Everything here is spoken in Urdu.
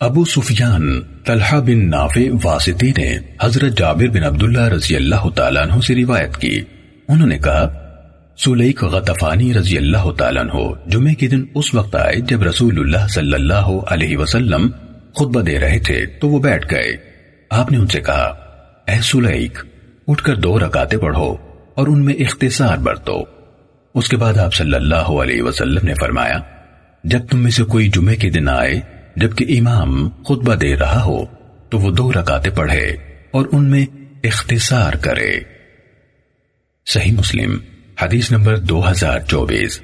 ابو سفیان طلحہ بن نافع واسطی نے حضرت جابر بن عبداللہ رضی اللہ تعالیٰ عنہ سے روایت کی۔ انہوں نے کہا سلیک غطفانی رضی اللہ تعالیٰ عنہ جمعے کے دن اس وقت آئے جب رسول اللہ صلی اللہ علیہ وسلم خطبہ دے رہے تھے تو وہ بیٹھ گئے۔ آپ نے ان سے کہا، اے سلیک اٹھ کر دو رکاتے پڑھو اور ان میں اختصار برتو۔ اس کے بعد آپ صلی اللہ علیہ وسلم نے فرمایا، جب تم میں سے کوئی جمعے کے دن آئے جبکہ امام خطبہ دے رہا ہو تو وہ دو رکاتے پڑھے اور ان میں اختصار کرے۔ صحیح مسلم، حدیث نمبر دو ہزار چوبیس۔